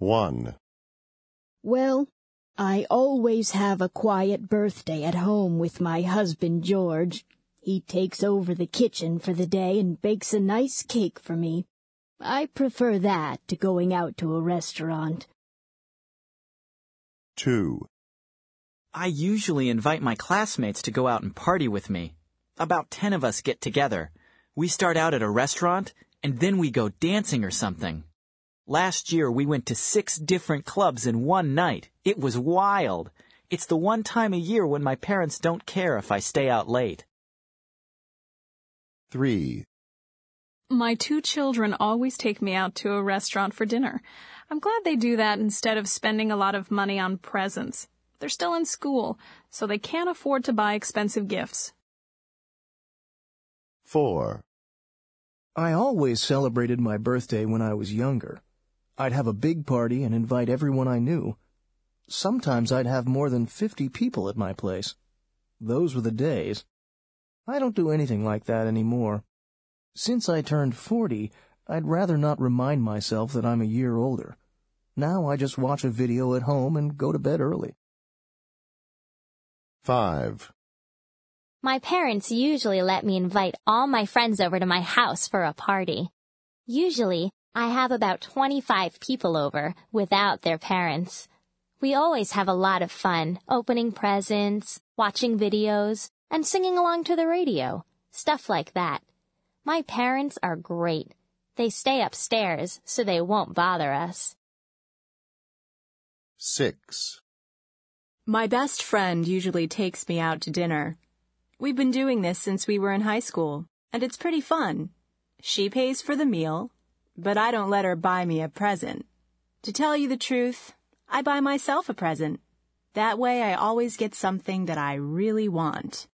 1. Well, I always have a quiet birthday at home with my husband George. He takes over the kitchen for the day and bakes a nice cake for me. I prefer that to going out to a restaurant. 2. I usually invite my classmates to go out and party with me. About 10 of us get together. We start out at a restaurant, and then we go dancing or something. Last year, we went to six different clubs in one night. It was wild. It's the one time a year when my parents don't care if I stay out late. 3. My two children always take me out to a restaurant for dinner. I'm glad they do that instead of spending a lot of money on presents. They're still in school, so they can't afford to buy expensive gifts. 4. I always celebrated my birthday when I was younger. I'd have a big party and invite everyone I knew. Sometimes I'd have more than 50 people at my place. Those were the days. I don't do anything like that anymore. Since I turned 40, I'd rather not remind myself that I'm a year older. Now I just watch a video at home and go to bed early. 5. My parents usually let me invite all my friends over to my house for a party. Usually, I have about 25 people over without their parents. We always have a lot of fun opening presents, watching videos, and singing along to the radio. Stuff like that. My parents are great. They stay upstairs so they won't bother us. 6. My best friend usually takes me out to dinner. We've been doing this since we were in high school, and it's pretty fun. She pays for the meal, but I don't let her buy me a present. To tell you the truth, I buy myself a present. That way I always get something that I really want.